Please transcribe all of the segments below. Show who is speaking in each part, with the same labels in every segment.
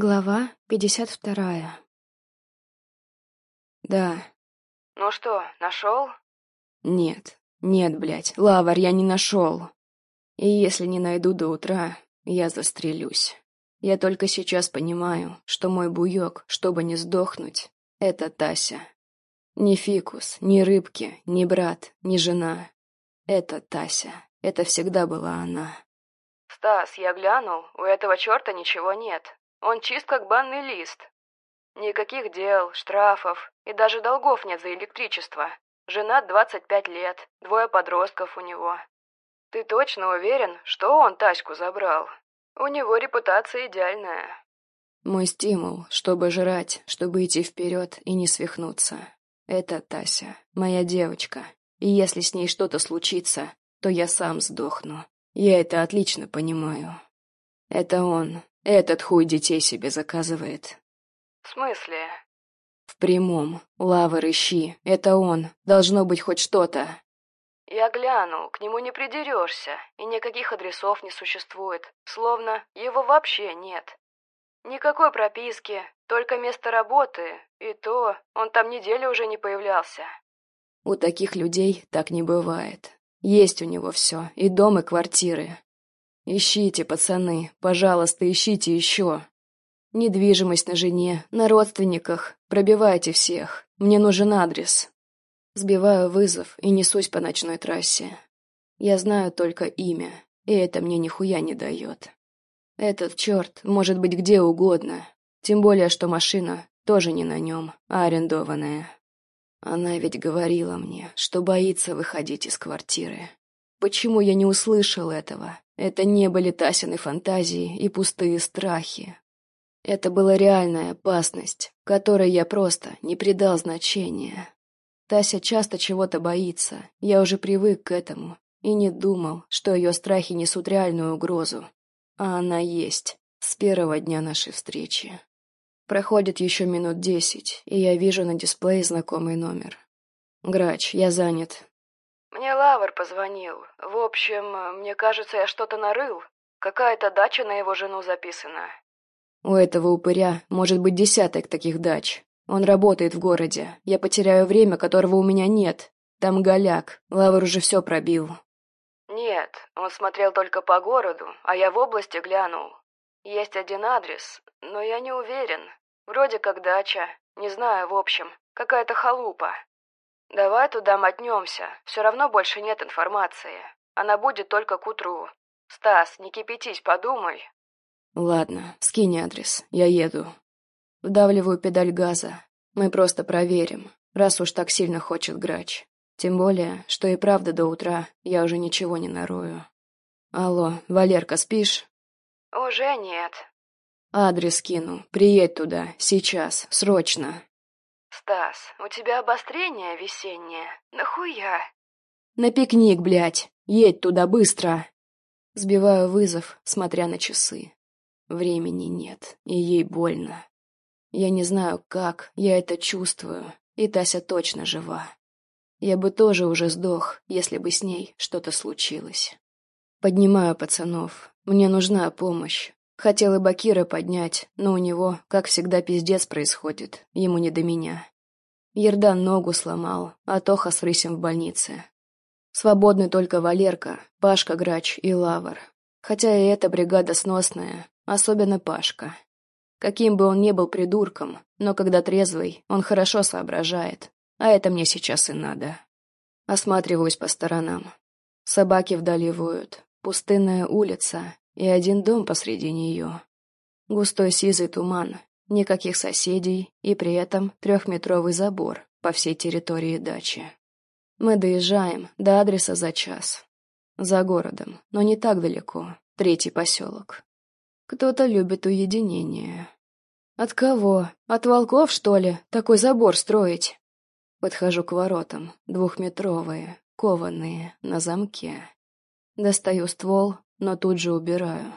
Speaker 1: Глава пятьдесят вторая.
Speaker 2: Да.
Speaker 3: Ну что, нашел?
Speaker 2: Нет, нет, блядь, лавар я не нашел. И если не найду до утра, я застрелюсь. Я только сейчас понимаю, что мой буёк, чтобы не сдохнуть, это Тася. Ни фикус, ни рыбки, ни брат, ни жена. Это Тася. Это всегда была она.
Speaker 3: Стас, я глянул, у этого черта ничего нет. Он чист, как банный лист. Никаких дел, штрафов и даже долгов нет за электричество. Женат 25 лет, двое подростков у него. Ты точно уверен, что он Таську забрал? У него репутация идеальная.
Speaker 2: Мой стимул, чтобы жрать, чтобы идти вперед и не свихнуться. Это Тася, моя девочка. И если с ней что-то случится, то я сам сдохну. Я это отлично понимаю. Это он, этот хуй детей себе заказывает.
Speaker 3: В смысле?
Speaker 2: В прямом. Лавр ищи. Это он. Должно быть хоть что-то.
Speaker 3: Я глянул, к нему не придерешься, и никаких адресов не существует, словно его вообще нет. Никакой прописки, только место работы, и то он там неделю уже не появлялся.
Speaker 2: У таких людей так не бывает. Есть у него все, и дом, и квартиры. Ищите, пацаны, пожалуйста, ищите еще. Недвижимость на жене, на родственниках. Пробивайте всех. Мне нужен адрес. Сбиваю вызов и несусь по ночной трассе. Я знаю только имя, и это мне нихуя не дает. Этот черт может быть где угодно, тем более, что машина тоже не на нем, а арендованная. Она ведь говорила мне, что боится выходить из квартиры. Почему я не услышал этого? Это не были Тасины фантазии и пустые страхи. Это была реальная опасность, которой я просто не придал значения. Тася часто чего-то боится, я уже привык к этому и не думал, что ее страхи несут реальную угрозу. А она есть с первого дня нашей встречи. Проходит еще минут десять, и я вижу на дисплее знакомый номер. «Грач, я занят.
Speaker 3: Мне Лавр позвонил. В общем, мне кажется, я что-то нарыл. Какая-то дача на его жену записана.
Speaker 2: У этого упыря может быть десяток таких дач. Он работает в городе. Я потеряю время, которого у меня нет. Там голяк. Лавр уже все пробил.
Speaker 3: Нет, он смотрел только по городу, а я в области глянул. Есть один адрес, но я не уверен. Вроде как дача. Не знаю, в общем. Какая-то халупа. «Давай туда мотнемся. Все равно больше нет информации. Она будет только к утру. Стас, не кипятись, подумай».
Speaker 2: «Ладно, скинь адрес. Я еду». Вдавливаю педаль газа. Мы просто проверим, раз уж так сильно хочет грач. Тем более, что и правда до утра я уже ничего не нарою. Алло, Валерка, спишь?
Speaker 3: Уже нет.
Speaker 2: Адрес кину. Приедь туда. Сейчас. Срочно.
Speaker 3: «Стас, у тебя обострение весеннее. Нахуя?»
Speaker 2: «На пикник, блядь. Едь туда быстро!» Сбиваю вызов, смотря на часы. Времени нет, и ей больно. Я не знаю, как, я это чувствую, и Тася точно жива. Я бы тоже уже сдох, если бы с ней что-то случилось. Поднимаю пацанов. Мне нужна помощь. Хотел и Бакира поднять, но у него, как всегда, пиздец происходит. Ему не до меня. Ердан ногу сломал, а Тоха с Рысем в больнице. Свободны только Валерка, Пашка Грач и Лавр. Хотя и эта бригада сносная, особенно Пашка. Каким бы он ни был придурком, но когда трезвый, он хорошо соображает. А это мне сейчас и надо. Осматриваюсь по сторонам. Собаки вдали воют. Пустынная улица, и один дом посреди нее. Густой сизый туман, никаких соседей и при этом трехметровый забор по всей территории дачи. Мы доезжаем до адреса за час. За городом, но не так далеко, третий поселок. Кто-то любит уединение. От кого? От волков, что ли, такой забор строить? Подхожу к воротам, двухметровые, кованые, на замке. Достаю ствол, но тут же убираю.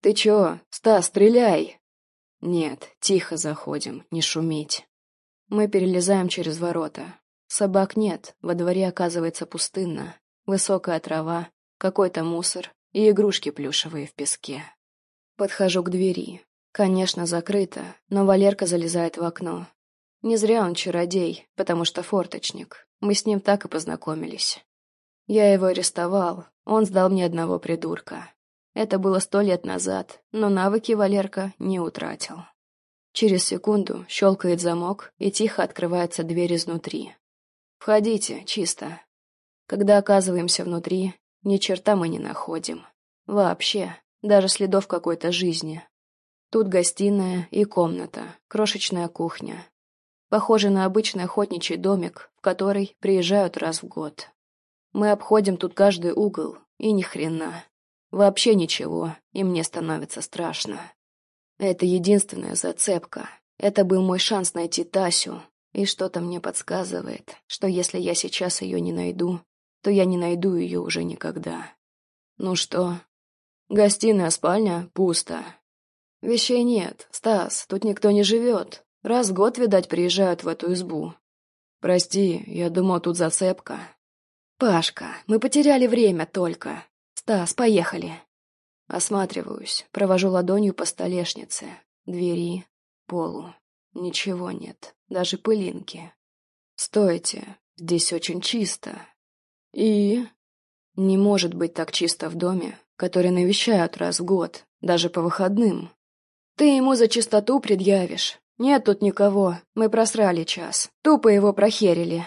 Speaker 2: «Ты чё, Стас, стреляй!» «Нет, тихо заходим, не шуметь». Мы перелезаем через ворота. Собак нет, во дворе оказывается пустынно. Высокая трава, какой-то мусор и игрушки плюшевые в песке. Подхожу к двери. Конечно, закрыто, но Валерка залезает в окно. Не зря он чародей, потому что форточник. Мы с ним так и познакомились. Я его арестовал, он сдал мне одного придурка. Это было сто лет назад, но навыки Валерка не утратил. Через секунду щелкает замок, и тихо открывается дверь изнутри. «Входите, чисто». Когда оказываемся внутри, ни черта мы не находим. Вообще, даже следов какой-то жизни. Тут гостиная и комната, крошечная кухня. Похоже на обычный охотничий домик, в который приезжают раз в год. Мы обходим тут каждый угол, и ни хрена. Вообще ничего, и мне становится страшно. Это единственная зацепка. Это был мой шанс найти Тасю, и что-то мне подсказывает, что если я сейчас ее не найду, то я не найду ее уже никогда. Ну что? Гостиная, спальня, пусто. Вещей нет, Стас, тут никто не живет. Раз в год, видать, приезжают в эту избу. Прости, я думал, тут зацепка. Пашка, мы потеряли время только. «Стас, поехали!» Осматриваюсь, провожу ладонью по столешнице, двери, полу. Ничего нет, даже пылинки. «Стойте, здесь очень чисто». «И?» «Не может быть так чисто в доме, который навещают раз в год, даже по выходным. Ты ему за чистоту предъявишь. Нет тут никого, мы просрали час, тупо его прохерили».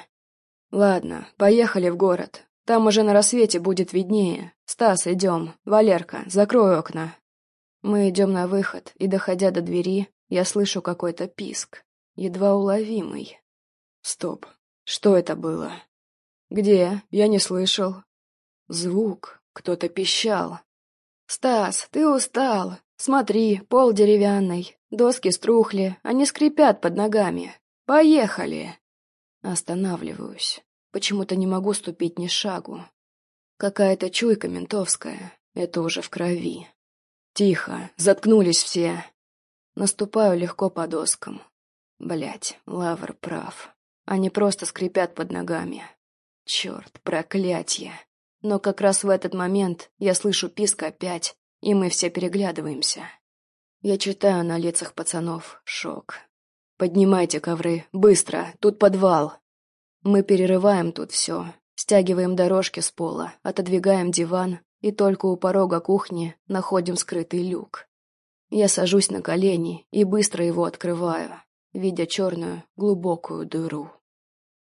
Speaker 2: «Ладно, поехали в город, там уже на рассвете будет виднее. Стас, идем. Валерка, закрой окна. Мы идем на выход, и, доходя до двери, я слышу какой-то писк. Едва уловимый. Стоп. Что это было? Где? Я не слышал. Звук. Кто-то пищал. «Стас, ты устал. Смотри, пол деревянный. Доски струхли, они скрипят под ногами. Поехали!» Останавливаюсь. Почему-то не могу ступить ни шагу. Какая-то чуйка ментовская. Это уже в крови. Тихо, заткнулись все. Наступаю легко по доскам. Блять, Лавр прав. Они просто скрипят под ногами. Черт, проклятье. Но как раз в этот момент я слышу писк опять, и мы все переглядываемся. Я читаю на лицах пацанов шок. «Поднимайте ковры, быстро, тут подвал!» Мы перерываем тут все, стягиваем дорожки с пола, отодвигаем диван и только у порога кухни находим скрытый люк. Я сажусь на колени и быстро его открываю, видя черную глубокую дыру.